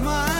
my